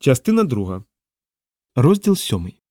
Частина друга. Розділ сьомий.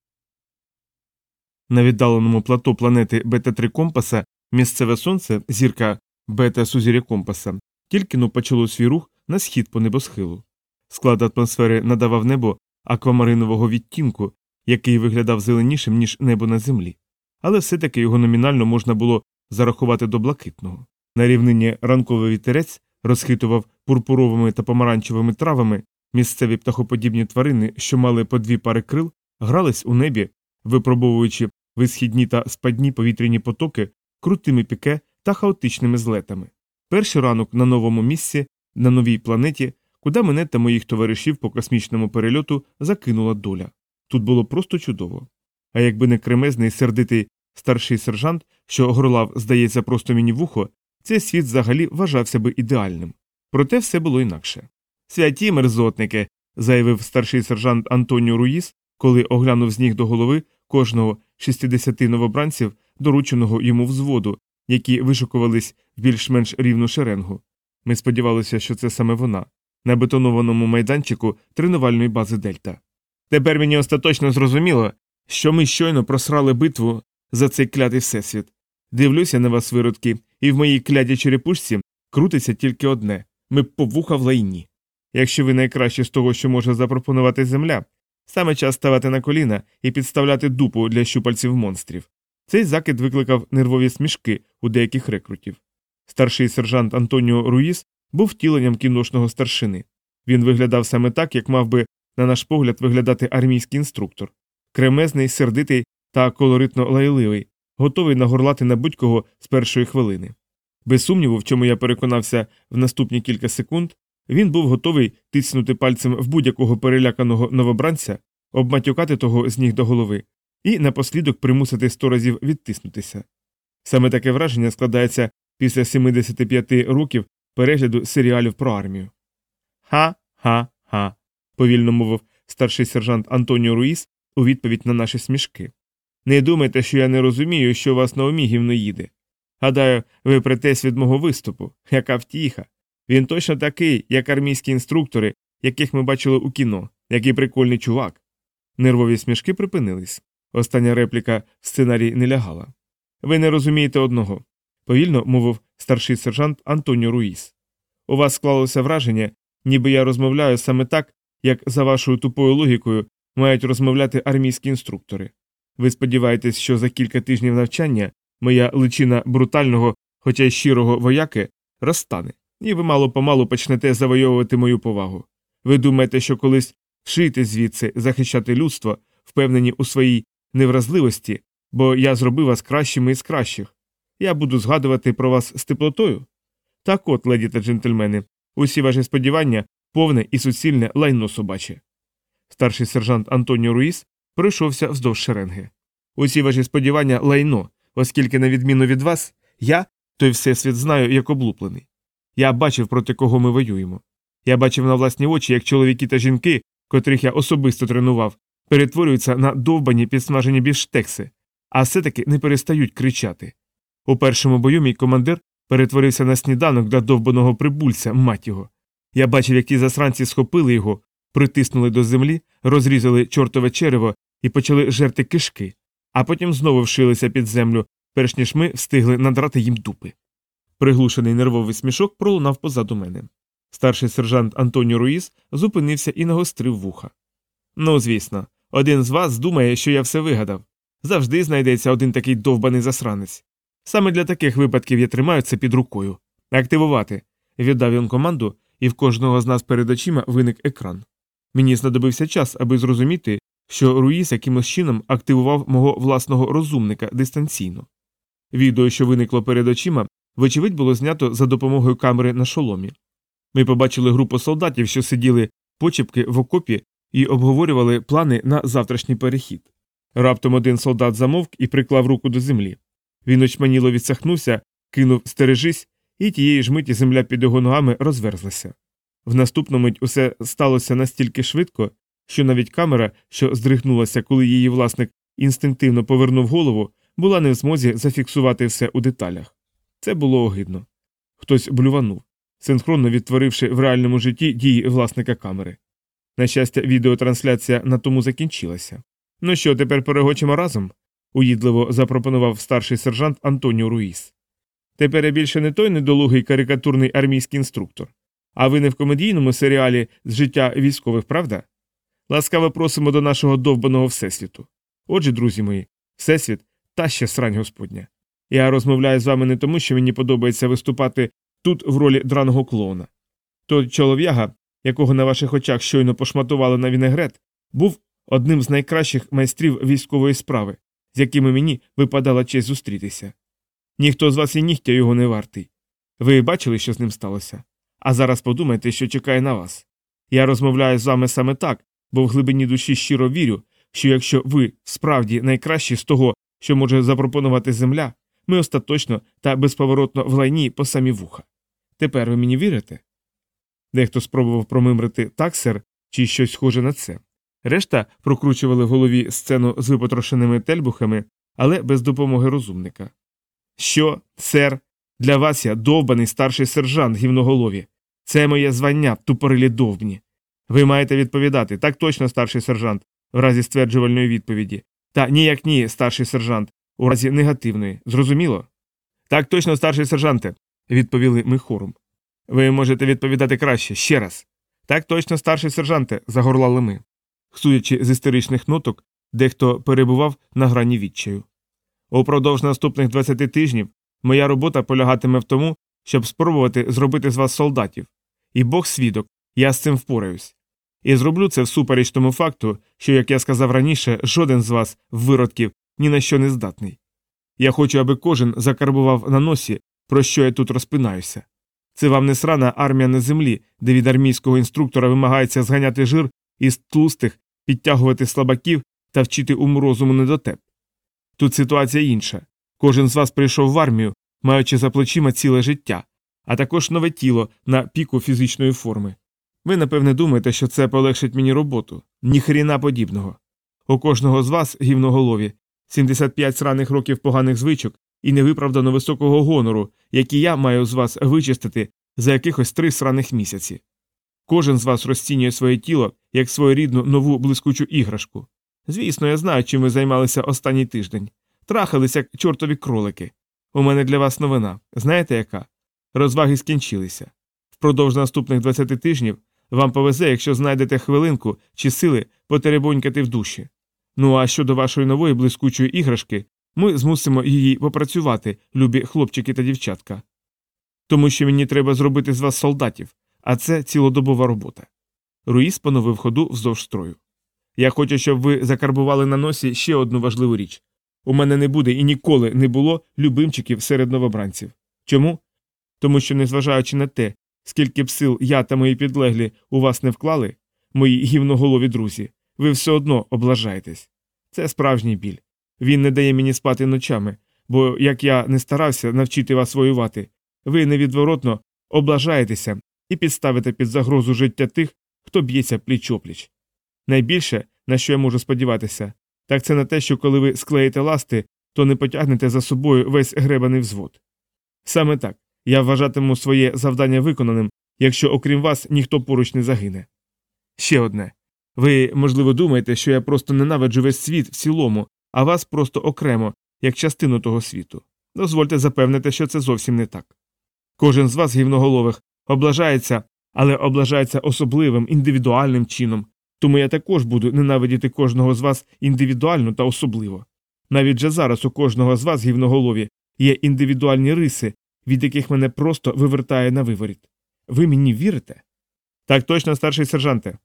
На віддаленому плато планети Бета 3 компаса місцеве сонце, зірка Бета Сузір'я компаса, тільки но почало свій рух на схід по небосхилу. Склад атмосфери надавав небо аквамаринового відтінку, який виглядав зеленішим, ніж небо на землі, але все таки його номінально можна було зарахувати до блакитного. На рівнині ранковий вітерець розхитував пурпуровими та помаранчевими травами Місцеві птахоподібні тварини, що мали по дві пари крил, грались у небі, випробовуючи висхідні та спадні повітряні потоки крутими піке та хаотичними злетами. Перший ранок на новому місці, на новій планеті, куди мене та моїх товаришів по космічному перельоту закинула доля. Тут було просто чудово. А якби не кремезний сердитий старший сержант, що горлав, здається, просто мені вухо, цей світ взагалі вважався би ідеальним. Проте все було інакше. Святі мерзотники, заявив старший сержант Антоніо Руїс, коли оглянув з ніг до голови кожного 60 новобранців, дорученого йому взводу, які вишукувались в більш-менш рівну шеренгу. Ми сподівалися, що це саме вона, на бетонованому майданчику тренувальної бази Дельта. Тепер мені остаточно зрозуміло, що ми щойно просрали битву за цей клятий всесвіт. Дивлюся на вас, виродки, і в моїй клятій черепушці крутиться тільки одне ми повуха в лайні. Якщо ви найкраще з того, що може запропонувати земля, саме час ставати на коліна і підставляти дупу для щупальців монстрів. Цей закид викликав нервові смішки у деяких рекрутів. Старший сержант Антоніо Руїс був втіленням кіношного старшини. Він виглядав саме так, як мав би, на наш погляд, виглядати армійський інструктор кремезний, сердитий та колоритно лайливий, готовий нагорлати на будь-кого з першої хвилини. Без сумніву, в чому я переконався в наступні кілька секунд, він був готовий тиснути пальцем в будь-якого переляканого новобранця, обматюкати того з ніг до голови, і напослідок примусити сто разів відтиснутися. Саме таке враження складається після 75 років перегляду серіалів про армію. Ха ха ха. повільно мовив старший сержант Антоніо Руїс у відповідь на наші смішки. Не думайте, що я не розумію, що у вас на умі гівно їде. Гадаю, ви притесь від мого виступу, яка втіха. Він точно такий, як армійські інструктори, яких ми бачили у кіно, який прикольний чувак. Нервові смішки припинились. Остання репліка в сценарій не лягала. Ви не розумієте одного, повільно мовив старший сержант Антоніо Руїс. У вас склалося враження, ніби я розмовляю саме так, як за вашою тупою логікою мають розмовляти армійські інструктори. Ви сподіваєтесь, що за кілька тижнів навчання моя личина брутального, хоча й щирого вояки розтане і ви мало помалу почнете завойовувати мою повагу. Ви думаєте, що колись шиєте звідси захищати людство, впевнені у своїй невразливості, бо я зробив вас кращими із кращих. Я буду згадувати про вас з теплотою? Так от, леді та джентльмени, усі ваші сподівання повне і суцільне лайно собаче. Старший сержант Антоніо Руїс пройшовся вздовж шеренги. Усі ваші сподівання лайно, оскільки, на відміну від вас, я той всесвіт знаю як облуплений. Я бачив, проти кого ми воюємо. Я бачив на власні очі, як чоловіки та жінки, котрих я особисто тренував, перетворюються на довбані підсмажені біштекси, а все таки не перестають кричати. У першому бою мій командир перетворився на сніданок для довбаного прибульця, мать його. Я бачив, як ті засранці схопили його, притиснули до землі, розрізали чортове черево і почали жерти кишки, а потім знову вшилися під землю, перш ніж ми встигли надрати їм дупи. Приглушений нервовий смішок пролунав позаду мене. Старший сержант Антоніо Руїс зупинився і нагострив вуха. Ну, звісно, один з вас думає, що я все вигадав. Завжди знайдеться один такий довбаний засранець. Саме для таких випадків я тримаю це під рукою. Активувати. Віддав він команду, і в кожного з нас перед очима виник екран. Мені знадобився час, аби зрозуміти, що Руїс якимось чином активував мого власного розумника дистанційно. Відео, що виникло перед очима, вочевидь, було знято за допомогою камери на шоломі. Ми побачили групу солдатів, що сиділи почепки в окопі і обговорювали плани на завтрашній перехід. Раптом один солдат замовк і приклав руку до землі. Він очманіло відсахнувся, кинув стережись, і тієї ж миті земля під його ногами розверзлася. В наступну мить усе сталося настільки швидко, що навіть камера, що здригнулася, коли її власник інстинктивно повернув голову, була не в змозі зафіксувати все у деталях. Це було огидно. Хтось блюванув, синхронно відтворивши в реальному житті дії власника камери. На щастя, відеотрансляція на тому закінчилася. Ну що, тепер перегочимо разом? уїдливо запропонував старший сержант Антоніо Руїс. Тепер я більше не той недолугий карикатурний армійський інструктор. А ви не в комедійному серіалі з життя військових, правда? Ласкаво просимо до нашого довбаного Всесвіту. Отже, друзі мої, Всесвіт та ще срань Господня. Я розмовляю з вами не тому, що мені подобається виступати тут в ролі драного клоуна. Той чолов'яга, якого на ваших очах щойно пошматували на вінегрет, був одним з найкращих майстрів військової справи, з якими мені випадала честь зустрітися. Ніхто з вас і нігтя його не вартий. Ви бачили, що з ним сталося? А зараз подумайте, що чекає на вас. Я розмовляю з вами саме так, бо в глибині душі щиро вірю, що якщо ви справді найкращі з того, що може запропонувати земля, ми остаточно та безповоротно в лайні по самі вуха. Тепер ви мені вірите? Дехто спробував промимрити так, сер, чи щось схоже на це. Решта прокручували в голові сцену з випотрошеними тельбухами, але без допомоги розумника. Що, сер, для вас я довбаний старший сержант гівноголові. Це моє звання, тупорилі довбні. Ви маєте відповідати так точно, старший сержант, в разі стверджувальної відповіді, та ніяк ні, старший сержант, у разі негативної. Зрозуміло? Так точно, старший сержанте, відповіли ми хором. Ви можете відповідати краще, ще раз. Так точно, старший сержанте, загорлали ми. Судячи з істеричних ноток, дехто перебував на грані відчаю. Упродовж наступних 20 тижнів моя робота полягатиме в тому, щоб спробувати зробити з вас солдатів. І Бог свідок, я з цим впораюсь. І зроблю це всупереч тому факту, що, як я сказав раніше, жоден з вас, виродків, ні на що не здатний. Я хочу, аби кожен закарбував на носі, про що я тут розпинаюся. Це вам не срана армія на землі, де від армійського інструктора вимагається зганяти жир із тлустих, підтягувати слабаків та вчити уму розуму недотеп. Тут ситуація інша. Кожен з вас прийшов в армію, маючи за плечима ціле життя, а також нове тіло на піку фізичної форми. Ви, напевне, думаєте, що це полегшить мені роботу. Ні хріна подібного. У кожного з вас, гівноголові, 75 сраних років поганих звичок і невиправдано високого гонору, які я маю з вас вичистити за якихось три сраних місяці. Кожен з вас розцінює своє тіло як своєрідну нову блискучу іграшку. Звісно, я знаю, чим ви займалися останній тиждень. Трахались, як чортові кролики. У мене для вас новина. Знаєте яка? Розваги скінчилися. Впродовж наступних 20 тижнів вам повезе, якщо знайдете хвилинку чи сили потеребонькати в душі. Ну а щодо вашої нової блискучої іграшки, ми змусимо її попрацювати, любі хлопчики та дівчатка. Тому що мені треба зробити з вас солдатів, а це цілодобова робота. Руїс поновив ходу вздовж строю. Я хочу, щоб ви закарбували на носі ще одну важливу річ. У мене не буде і ніколи не було любимчиків серед новобранців. Чому? Тому що, незважаючи на те, скільки б сил я та мої підлеглі у вас не вклали, мої гівноголові друзі, ви все одно облажаєтесь. Це справжній біль. Він не дає мені спати ночами, бо як я не старався навчити вас воювати, ви невідворотно облажаєтеся і підставите під загрозу життя тих, хто б'ється пліч опліч. Найбільше, на що я можу сподіватися, так це на те, що коли ви склеїте ласти, то не потягнете за собою весь гребаний взвод. Саме так я вважатиму своє завдання виконаним, якщо окрім вас ніхто поруч не загине. Ще одне ви, можливо, думаєте, що я просто ненавиджу весь світ в цілому, а вас просто окремо, як частину того світу. Дозвольте запевнити, що це зовсім не так. Кожен з вас, гівноголових, облажається, але облажається особливим, індивідуальним чином, тому я також буду ненавидіти кожного з вас індивідуально та особливо. Навіть же зараз у кожного з вас, гівноголові, є індивідуальні риси, від яких мене просто вивертає на виворіт. Ви мені вірите? Так точно, старший сержанте.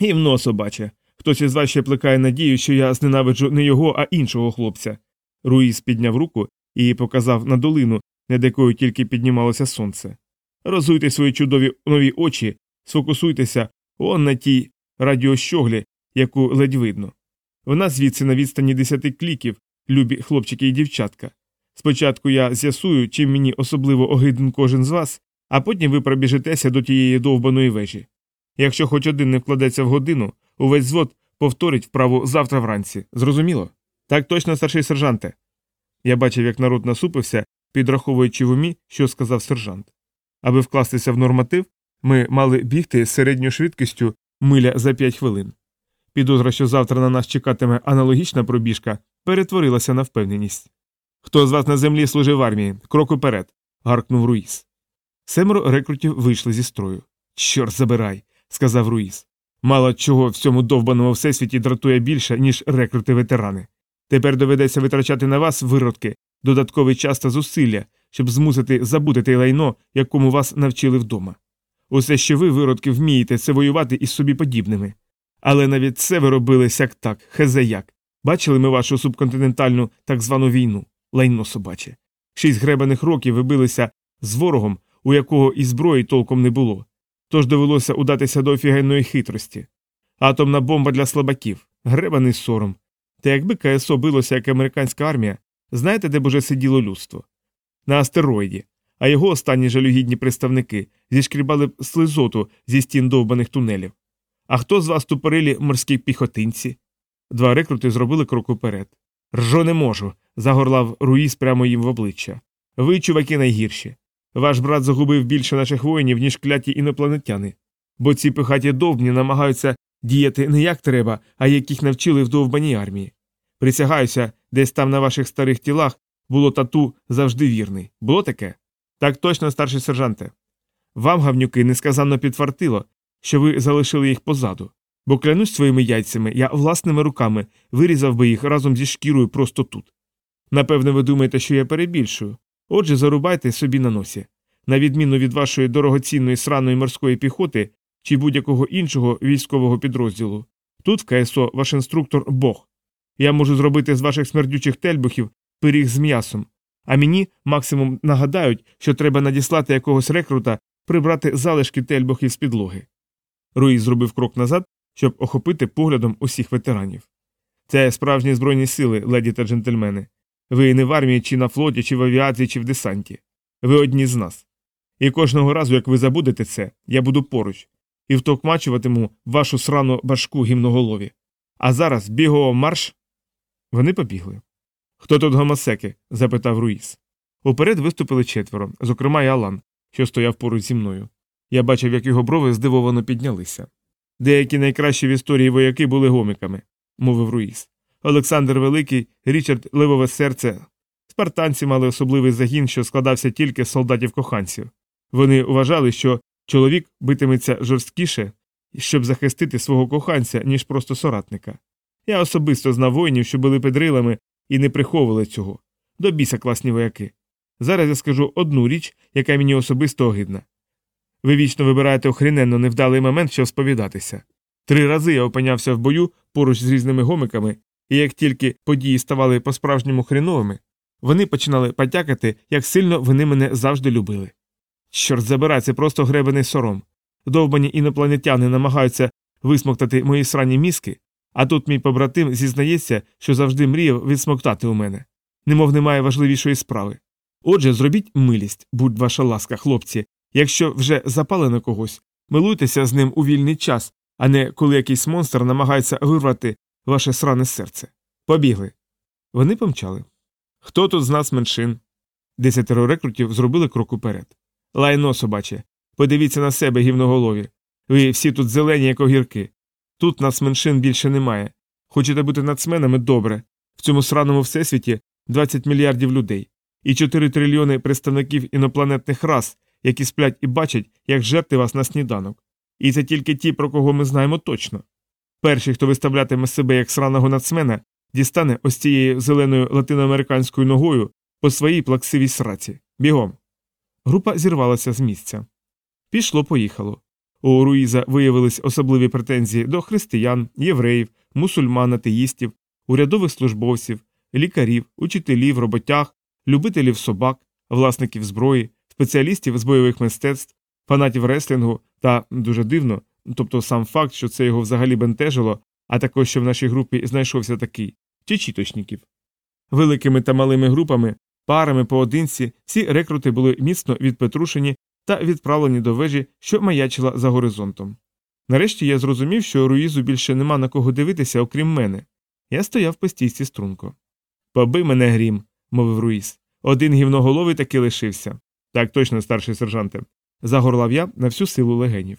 Гівно собаче. Хтось із вас ще плекає надію, що я зненавиджу не його, а іншого хлопця. Руїс підняв руку і показав на долину, над якою тільки піднімалося сонце. Розуйте свої чудові нові очі, сфокусуйтеся он на тій радіощоглі, яку ледь видно. Вона звідси на відстані десяти кліків, любі хлопчики і дівчатка. Спочатку я з'ясую, чим мені особливо огиден кожен з вас, а потім ви пробіжетеся до тієї довбаної вежі. Якщо хоч один не вкладеться в годину, увесь звод повторить вправу завтра вранці. Зрозуміло? Так точно, старший сержанте. Я бачив, як народ насупився, підраховуючи в умі, що сказав сержант. Аби вкластися в норматив, ми мали бігти з середньою швидкістю миля за п'ять хвилин. Підозра, що завтра на нас чекатиме аналогічна пробіжка, перетворилася на впевненість. Хто з вас на землі служив в армії? Крок уперед. гаркнув Руїс. Семеро рекрутів вийшли зі строю. Чорт забирай, сказав Руїс. Мало чого в цьому довбаному всесвіті дратує більше, ніж рекрути ветерани. Тепер доведеться витрачати на вас, виродки, додатковий час та зусилля, щоб змусити забути те лайно, якому вас навчили вдома. Усе, що ви, виродки, вмієте, це воювати із собі подібними. Але навіть це ви робили сяк так, хезе як. Бачили ми вашу субконтинентальну так звану війну, лайно собаче. Шість гребаних років ви билися з ворогом, у якого і зброї толком не було. Тож довелося удатися до офігенної хитрості. Атомна бомба для слабаків, гребаний сором. Та якби КСО билося як американська армія, знаєте, де б уже сиділо людство? На астероїді, а його останні жалюгідні представники зішкрібали б слизоту зі стін довбаних тунелів. А хто з вас тупорилі морські піхотинці? Два рекрути зробили крок уперед. Ржо не можу. загорлав Руїс прямо їм в обличчя. Ви, чуваки, найгірші. Ваш брат загубив більше наших воїнів, ніж кляті інопланетяни. Бо ці пихаті довбні намагаються діяти не як треба, а як їх навчили в довбаній армії. Присягаюся, десь там на ваших старих тілах було тату завжди вірний. Було таке? Так точно, старший сержанте. Вам, гавнюки, несказанно підфартило, що ви залишили їх позаду, бо клянусь своїми яйцями, я власними руками вирізав би їх разом зі шкірою просто тут. Напевне, ви думаєте, що я перебільшую. Отже, зарубайте собі на носі. На відміну від вашої дорогоцінної сраної морської піхоти чи будь-якого іншого військового підрозділу. Тут в КСО ваш інструктор Бог. Я можу зробити з ваших смердючих тельбухів пиріг з м'ясом, а мені максимум нагадають, що треба надіслати якогось рекрута прибрати залишки тельбухів з підлоги. Руїс зробив крок назад, щоб охопити поглядом усіх ветеранів. Це справжні збройні сили, леді та джентльмени. Ви не в армії, чи на флоті, чи в авіації, чи в десанті. Ви одні з нас. І кожного разу, як ви забудете це, я буду поруч і втокмачуватиму вашу срану башку гімноголові. А зараз бігого марш. Вони побігли. Хто тут гомосеки? запитав Руїс. Уперед виступили четверо, зокрема й Алан, що стояв поруч зі мною. Я бачив, як його брови здивовано піднялися. Деякі найкращі в історії вояки були гоміками, мовив Руїс. Олександр Великий, Річард Ливове серце. Спартанці мали особливий загін, що складався тільки з солдатів коханців. Вони вважали, що чоловік битиметься жорсткіше, щоб захистити свого коханця, ніж просто соратника. Я особисто знав воїнів, що були педрилами і не приховували цього. До біса класні вояки. Зараз я скажу одну річ, яка мені особисто огидна. Ви вічно вибираєте охріненно невдалий момент, щоб сповідатися. Три рази я опинявся в бою поруч з різними гомиками, і як тільки події ставали по-справжньому хріновими, вони починали потякати, як сильно вони мене завжди любили. Чорт забирай, це просто гребений сором. Довбані інопланетяни намагаються висмоктати мої срані мізки, а тут мій побратим зізнається, що завжди мріяв відсмоктати у мене, немов немає важливішої справи. Отже, зробіть милість, будь ваша ласка, хлопці, якщо вже запали на когось, милуйтеся з ним у вільний час, а не коли якийсь монстр намагається вирвати ваше сране серце. Побігли. Вони помчали. Хто тут з нас меншин? Десятеро рекрутів зробили крок уперед. Лайно, собаче, подивіться на себе, гівноголові. Ви всі тут зелені, як огірки. Тут нас меншин більше немає. Хочете бути нацменами добре. В цьому сраному всесвіті 20 мільярдів людей і 4 трильйони представників інопланетних рас, які сплять і бачать, як жерти вас на сніданок. І це тільки ті, про кого ми знаємо точно. Перший, хто виставлятиме себе як сраного нацмена, дістане ось цією зеленою латиноамериканською ногою по своїй плаксивій сраці. Бігом. Група зірвалася з місця. Пішло, поїхало. У Руїза виявились особливі претензії до християн, євреїв, мусульман, атеїстів, урядових службовців, лікарів, учителів, роботяг, любителів собак, власників зброї, спеціалістів з бойових мистецтв, фанатів реслінгу та дуже дивно, тобто сам факт, що це його взагалі бентежило, а також що в нашій групі знайшовся такий чечіточників. Великими та малими групами, парами поодинці, ці рекрути були міцно відпетрушені та відправлені до вежі, що маячила за горизонтом. Нарешті я зрозумів, що Руїзу більше нема на кого дивитися, окрім мене. Я стояв по стійці струнко. Побий мене грім, мовив Руїз. Один гівноголовий таки лишився. Так точно, старший сержанте. Загорлав я на всю силу легенів.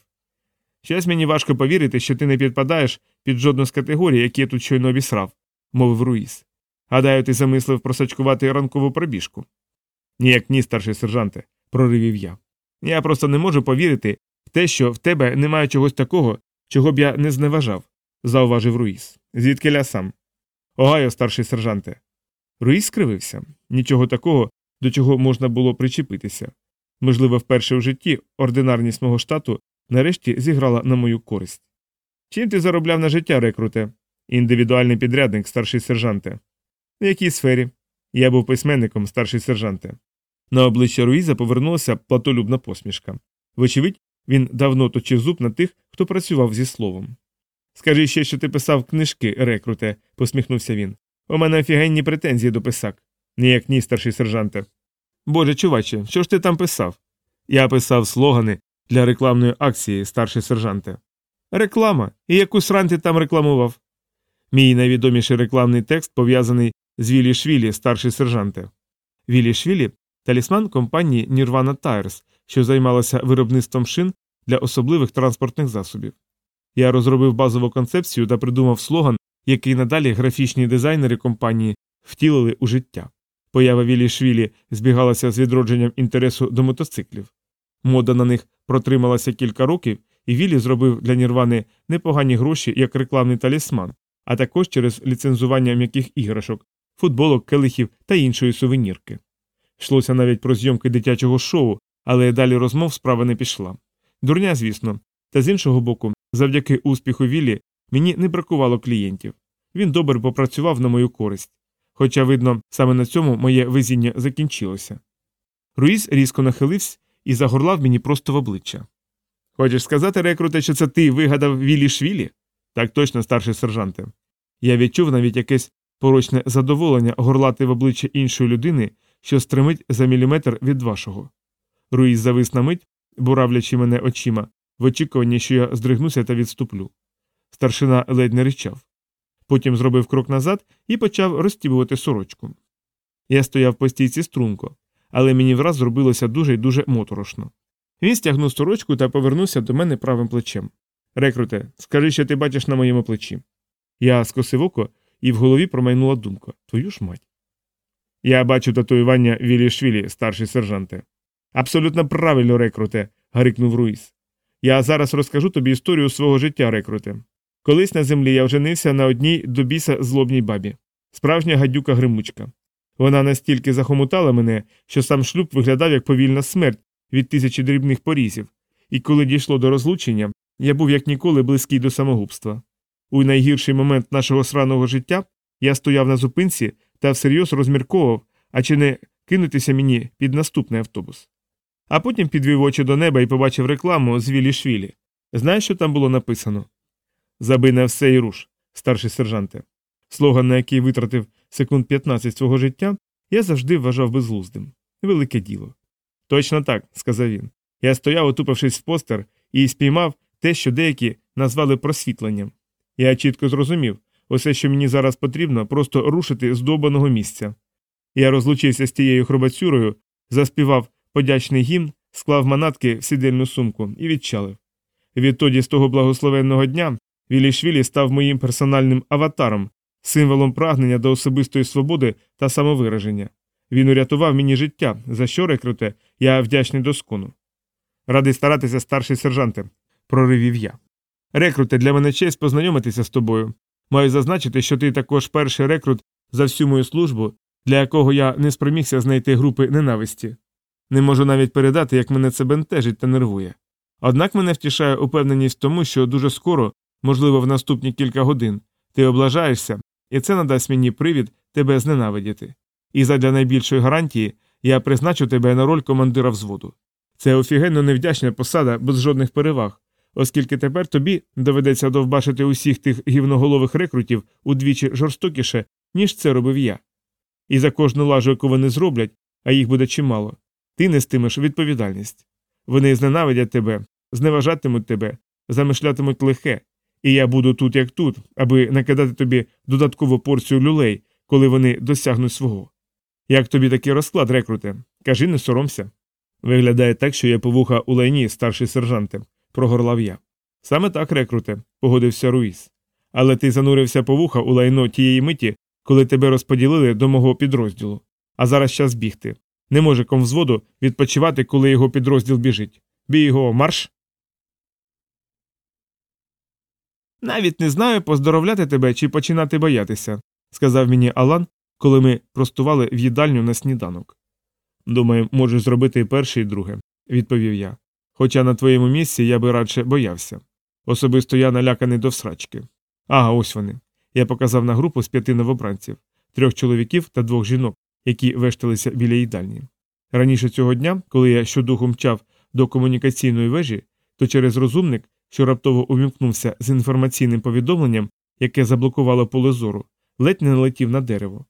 Щось мені важко повірити, що ти не підпадаєш під жодну з категорій, які я тут щойно обісрав, мовив Руїс. Гадаю, ти замислив просачкувати ранкову пробіжку. Ніяк ні, старший сержанте, проривів я. Я просто не можу повірити в те, що в тебе немає чогось такого, чого б я не зневажав, зауважив Руїс. Звідки ля сам? Огайо, старший сержанте. Руїс скривився. Нічого такого, до чого можна було причепитися. Можливо, вперше в житті ординарність мого штату нарешті зіграла на мою користь. Чим ти заробляв на життя, рекруте? Індивідуальний підрядник, старший сержанте. В якій сфері? Я був письменником, старший сержанте. На обличчя Руїза повернулася платолюбна посмішка. Вочевидь, він давно точив зуб на тих, хто працював зі словом. Скажи ще, що ти писав книжки, рекруте, посміхнувся він. У мене офігенні претензії до писак. Ніяк ні, старший сержанте. Боже, чуваче, що ж ти там писав? Я писав слогани для рекламної акції, старший сержанте. Реклама. І яку срань ти там рекламував? Мій найвідоміший рекламний текст пов'язаний з Вілі Швілі, старший сержанте. Вілі Швілі талісман компанії Nirvana Tires, що займалася виробництвом шин для особливих транспортних засобів. Я розробив базову концепцію та придумав слоган, який надалі графічні дизайнери компанії втілили у життя. Поява Вілі Швілі збігалася з відродженням інтересу до мотоциклів. Мода на них протрималася кілька років, і Вілі зробив для Нірвани непогані гроші як рекламний талісман, а також через ліцензування м'яких іграшок, футболок, келихів та іншої сувенірки. Йшлося навіть про зйомки дитячого шоу, але далі розмов справа не пішла. Дурня, звісно, та з іншого боку, завдяки успіху Віллі мені не бракувало клієнтів. Він добре попрацював на мою користь. Хоча, видно, саме на цьому моє везіння закінчилося. Руїс різко нахилився і загорлав мені просто в обличчя. Хочеш сказати, рекруте, що це ти вигадав Вілі Швілі? Так точно, старший сержанте. Я відчув навіть якесь порочне задоволення горлати в обличчя іншої людини, що стримить за міліметр від вашого. Руїс завис на мить, буравлячи мене очима, в очікуванні, що я здригнуся та відступлю. Старшина ледь не ричав. Потім зробив крок назад і почав розтібувати сорочку. Я стояв по стійці струнко, але мені враз зробилося дуже й дуже моторошно. Він стягнув сорочку та повернувся до мене правим плечем. Рекруте, скажи, що ти бачиш на моєму плечі. Я скосив око, і в голові промайнула думка Твою ж мать. Я бачу татуювання Вілі Швілі, старший сержанте. Абсолютно правильно, рекруте, гарикнув Руїс. Я зараз розкажу тобі історію свого життя, рекруте. Колись на землі я вженився на одній до біса злобній бабі, справжня гадюка гримучка. Вона настільки захомутала мене, що сам шлюб виглядав як повільна смерть від тисячі дрібних порізів, і коли дійшло до розлучення, я був як ніколи близький до самогубства. У найгірший момент нашого сраного життя я стояв на зупинці та всерйоз розмірковував, а чи не кинутися мені під наступний автобус. А потім підвів очі до неба і побачив рекламу з Вілі Швілі. Знаєш, що там було написано? Забий на все і руш, старший сержанте. Слоган, на який витратив секунд 15 свого життя, я завжди вважав безглуздим. Велике діло. Точно так, сказав він. Я стояв, отупившись в постер, і спіймав те, що деякі назвали просвітленням. Я чітко зрозумів усе, що мені зараз потрібно, просто рушити з добаного місця. Я розлучився з тією хробацюрою, заспівав подячний гімн, склав манатки в сидельну сумку і відчалив. Відтоді, з того благословенного дня, Вілішвілі став моїм персональним аватаром, символом прагнення до особистої свободи та самовираження. Він урятував мені життя, за що, рекруте, я вдячний доскону. Радий старатися, старший сержанте, проривів я. Рекруте, для мене честь познайомитися з тобою. Маю зазначити, що ти також перший рекрут за всю мою службу, для якого я не спромігся знайти групи ненависті. Не можу навіть передати, як мене це бентежить та нервує. Однак мене втішає упевненість в тому, що дуже скоро, можливо, в наступні кілька годин, ти облажаєшся, і це надасть мені привід тебе зненавидіти. І задля найбільшої гарантії я призначу тебе на роль командира взводу. Це офігенно невдячна посада без жодних переваг, оскільки тепер тобі доведеться довбашити усіх тих гівноголових рекрутів удвічі жорстокіше, ніж це робив я. І за кожну лажу, яку вони зроблять, а їх буде чимало, ти нестимеш відповідальність. Вони зненавидять тебе, зневажатимуть тебе, замишлятимуть лихе, і я буду тут, як тут, аби накидати тобі додаткову порцію люлей, коли вони досягнуть свого. Як тобі такий розклад, рекруте? Кажи, не соромся. Виглядає так, що я повуха у лайні, старший сержанте, прогорлав я. Саме так, рекруте, погодився Руїс. Але ти занурився по вуха у лайно тієї миті, коли тебе розподілили до мого підрозділу. А зараз час бігти. Не може комвзводу відпочивати, коли його підрозділ біжить. Бій його марш. Навіть не знаю, поздоровляти тебе чи починати боятися, сказав мені Алан, коли ми простували в їдальню на сніданок. Думаю, можеш зробити і перше, і друге, відповів я. Хоча на твоєму місці я би радше боявся. Особисто я наляканий до всрачки. Ага, ось вони. Я показав на групу з п'яти новобранців, трьох чоловіків та двох жінок, які вешталися біля їдальні. Раніше цього дня, коли я щодуху мчав до комунікаційної вежі, то через розумник, що раптово увімкнувся з інформаційним повідомленням, яке заблокувало поле зору, ледь не налетів на дерево.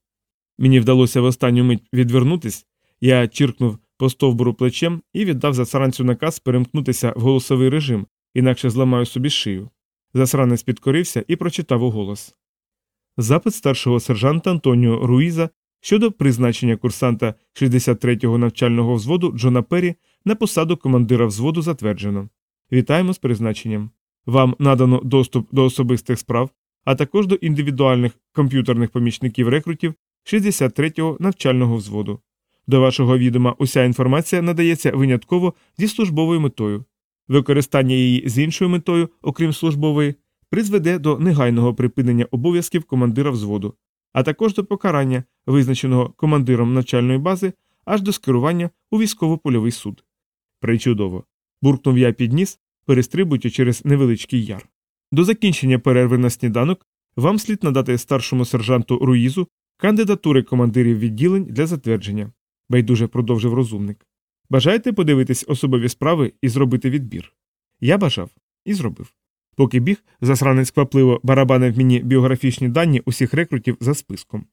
Мені вдалося в останню мить відвернутись, я чиркнув по стовбуру плечем і віддав засранцю наказ перемкнутися в голосовий режим, інакше зламаю собі шию. Засранець підкорився і прочитав уголос. Запит старшого сержанта Антоніо Руїза щодо призначення курсанта 63-го навчального взводу Джона Перрі на посаду командира взводу затверджено. Вітаємо з призначенням. Вам надано доступ до особистих справ, а також до індивідуальних комп'ютерних помічників рекрутів 63-го навчального взводу. До вашого відома уся інформація надається винятково зі службовою метою. Використання її з іншою метою, окрім службової, призведе до негайного припинення обов'язків командира взводу, а також до покарання, визначеного командиром навчальної бази, аж до скерування у військово-польовий суд. Причудово. буркнув я під ніс, перестрибуючи через невеличкий яр. До закінчення перерви на сніданок вам слід надати старшому сержанту Руїзу кандидатури командирів відділень для затвердження, байдуже продовжив розумник. Бажаєте подивитись особові справи і зробити відбір? Я бажав і зробив. Поки біг, засранець квапливо барабанив мені біографічні дані усіх рекрутів за списком.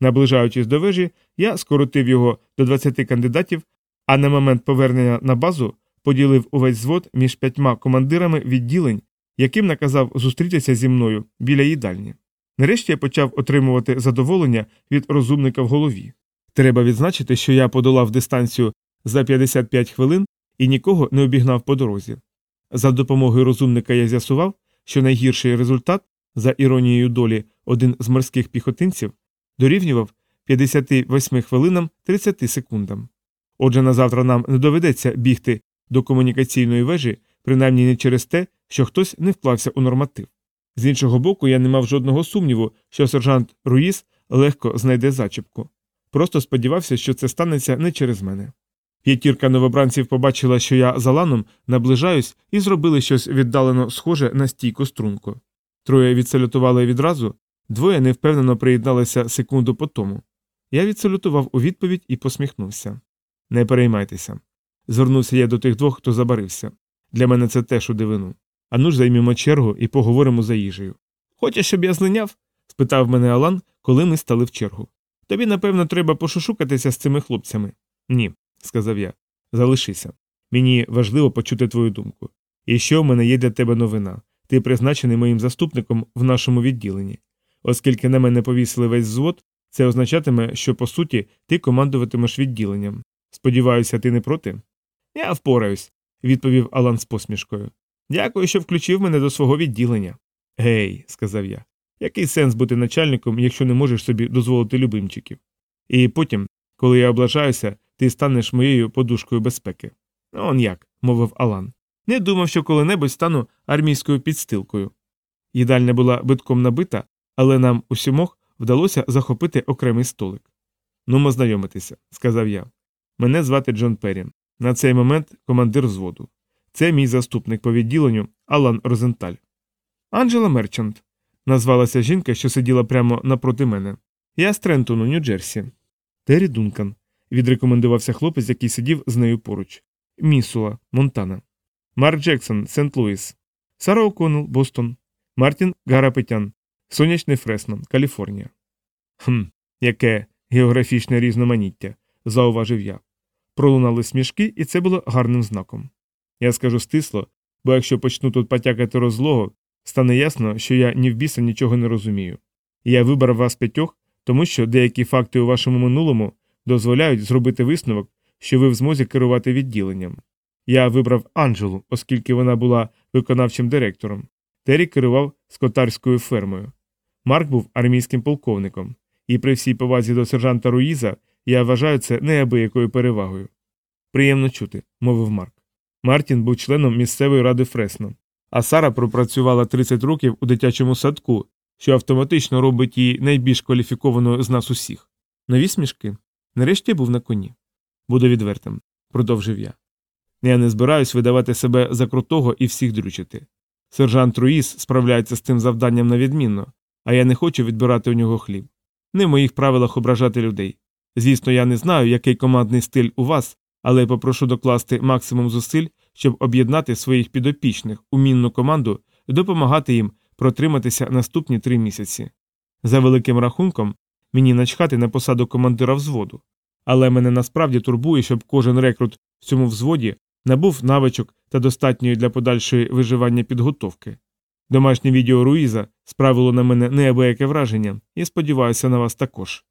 Наближаючись до вежі, я скоротив його до 20 кандидатів, а на момент повернення на базу поділив увесь звод між п'ятьма командирами відділень, яким наказав зустрітися зі мною біля їдальні. Нарешті я почав отримувати задоволення від розумника в голові. Треба відзначити, що я подолав дистанцію за 55 хвилин і нікого не обігнав по дорозі. За допомогою розумника я з'ясував, що найгірший результат, за іронією долі, один з морських піхотинців, дорівнював 58 хвилинам 30 секундам. Отже, на завтра нам не доведеться бігти до комунікаційної вежі, принаймні не через те, що хтось не вклався у норматив. З іншого боку, я не мав жодного сумніву, що сержант Руїс легко знайде зачіпку. Просто сподівався, що це станеться не через мене. П'ятірка новобранців побачила, що я за ланом наближаюсь, і зробили щось віддалено схоже на стійку струнку. Троє відсалютували відразу, двоє невпевнено приєдналися секунду по тому. Я відсалютував у відповідь і посміхнувся. Не переймайтеся. Звернувся я до тих двох, хто забарився. Для мене це теж у дивину. Ану ж займімо чергу і поговоримо за їжею. Хочеш, щоб я злиняв? спитав мене Алан, коли ми стали в чергу. Тобі, напевно, треба пошушукатися з цими хлопцями. Ні, сказав я. Залишися. Мені важливо почути твою думку. І що в мене є для тебе новина. Ти призначений моїм заступником в нашому відділенні. Оскільки на мене повісили весь звод, це означатиме, що по суті ти командуватимеш відділенням. Сподіваюся, ти не проти? Я впораюсь, відповів Алан з посмішкою. Дякую, що включив мене до свого відділення. Гей, сказав я. Який сенс бути начальником, якщо не можеш собі дозволити любимчиків? І потім, коли я облажаюся, ти станеш моєю подушкою безпеки. Он як, мовив Алан. Не думав, що коли-небудь стану армійською підстилкою. Їдальня була битком набита, але нам усімох вдалося захопити окремий столик. Ну, знайомитися, сказав я. Мене звати Джон Перрін. На цей момент командир взводу. Це мій заступник по відділенню Алан Розенталь. Анджела Мерчант. Назвалася жінка, що сиділа прямо напроти мене. Я з Трентону, Нью-Джерсі. Террі Дункан. Відрекомендувався хлопець, який сидів з нею поруч. Місула, Монтана. Марк Джексон, Сент Луіс. Сара О'Коннелл, Бостон. Мартін Гарапетян. Сонячне Фресно, Каліфорнія. Хм, яке географічне різноманіття, зауважив я. Пролунали смішки, і це було гарним знаком. Я скажу стисло, бо якщо почну тут потякати розлого, стане ясно, що я ні в біса нічого не розумію. Я вибрав вас п'ятьох, тому що деякі факти у вашому минулому дозволяють зробити висновок, що ви в змозі керувати відділенням. Я вибрав Анджелу, оскільки вона була виконавчим директором. Террі керував скотарською фермою. Марк був армійським полковником, і при всій повазі до сержанта Руїза я вважаю це неабиякою перевагою. Приємно чути, мовив Марк. Мартін був членом місцевої ради Фресно, а Сара пропрацювала 30 років у дитячому садку, що автоматично робить її найбільш кваліфікованою з нас усіх. Нові смішки. Нарешті був на коні. Буду відвертим, продовжив я. Я не збираюсь видавати себе за крутого і всіх дрючити. Сержант Руїс справляється з тим завданням на відмінно, а я не хочу відбирати у нього хліб. Не в моїх правилах ображати людей. Звісно, я не знаю, який командний стиль у вас, але попрошу докласти максимум зусиль, щоб об'єднати своїх підопічних у мінну команду і допомагати їм протриматися наступні три місяці. За великим рахунком, мені начхати на посаду командира взводу, але мене насправді турбує, щоб кожен рекрут в цьому взводі набув навичок та достатньої для подальшої виживання підготовки. Домашнє відео Руїза справило на мене неабияке враження і сподіваюся на вас також.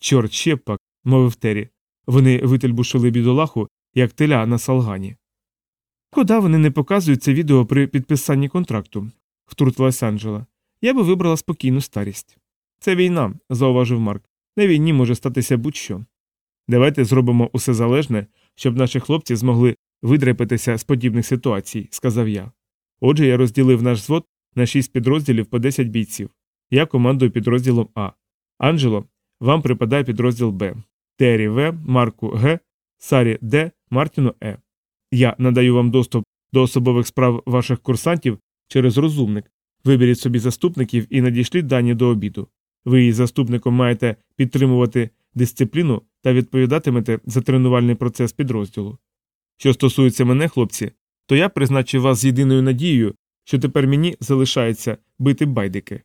Чорт ще пак, мовив Террі. Вони вительбушили бідолаху, як теля на салгані. Куда вони не показують це відео при підписанні контракту, втрутилась Анджела. Я би вибрала спокійну старість. Це війна, зауважив Марк. На війні може статися будь-що. Давайте зробимо усе залежне, щоб наші хлопці змогли видрепитися з подібних ситуацій, сказав я. Отже, я розділив наш звод на шість підрозділів по 10 бійців. Я командую підрозділом А. Анджело, вам припадає підрозділ Б. Террі В, Марку Г, Сарі Д, Мартіну Е. Я надаю вам доступ до особових справ ваших курсантів через розумник. Виберіть собі заступників і надішліть дані до обіду. Ви із заступником маєте підтримувати дисципліну та відповідатимете за тренувальний процес підрозділу. Що стосується мене, хлопці, то я призначив вас з єдиною надією, що тепер мені залишається бити байдики.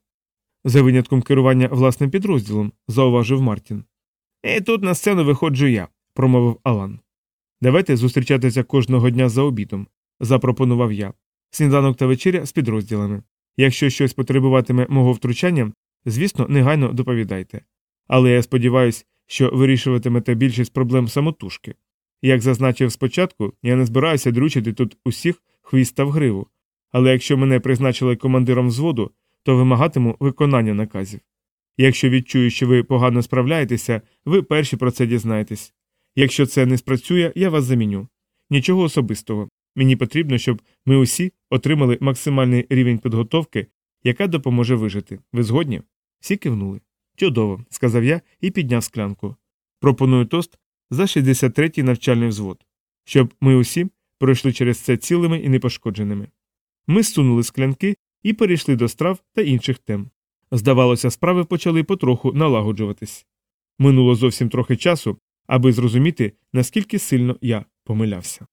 За винятком керування власним підрозділом, зауважив Мартін. І тут на сцену виходжу я, промовив Алан. Давайте зустрічатися кожного дня за обідом, запропонував я. Сніданок та вечеря з підрозділами. Якщо щось потребуватиме мого втручання, звісно, негайно доповідайте. Але я сподіваюся, що вирішуватимете більшість проблем самотужки. Як зазначив спочатку, я не збираюся дручити тут усіх хвіст та в гриву, але якщо мене призначили командиром взводу, то вимагатиму виконання наказів. Якщо відчую, що ви погано справляєтеся, ви перші про це дізнаєтесь. Якщо це не спрацює, я вас заміню. Нічого особистого. Мені потрібно, щоб ми усі отримали максимальний рівень підготовки, яка допоможе вижити. Ви згодні? Всі кивнули. Чудово, сказав я і підняв склянку. Пропоную тост за 63-й навчальний взвод, щоб ми усі пройшли через це цілими і непошкодженими. Ми зсунули склянки і перейшли до страв та інших тем. Здавалося, справи почали потроху налагоджуватись. Минуло зовсім трохи часу, аби зрозуміти, наскільки сильно я помилявся.